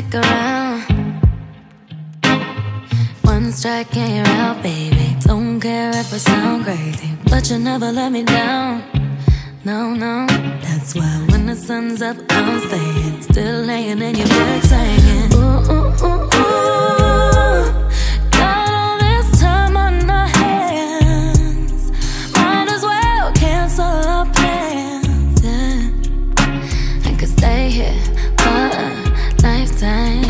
stick around. One strike and you're out, baby. Don't care if I sound crazy, but you never let me down. No, no, that's why when the sun's up, I'm staying. Still laying in your bed, singing. Ooh, ooh, ooh, ooh. Got all this time on our hands. Might as well cancel our plans. Yeah. I could stay here lifetime.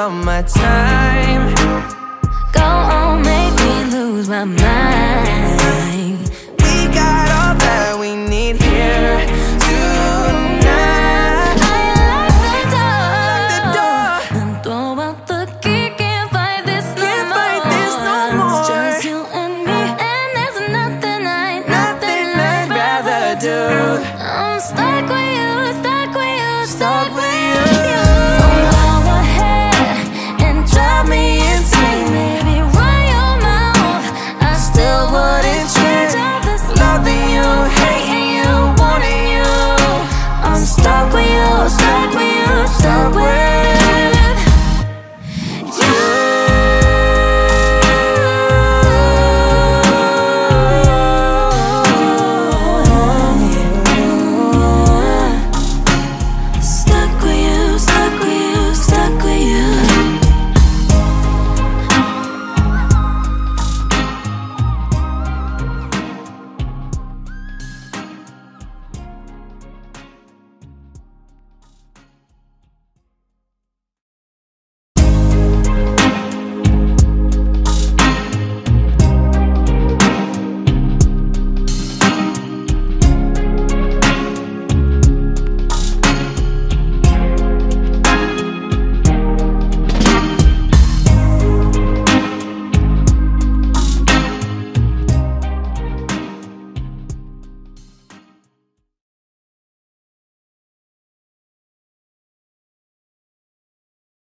all my time. Go on, make me lose my mind. We got all that we need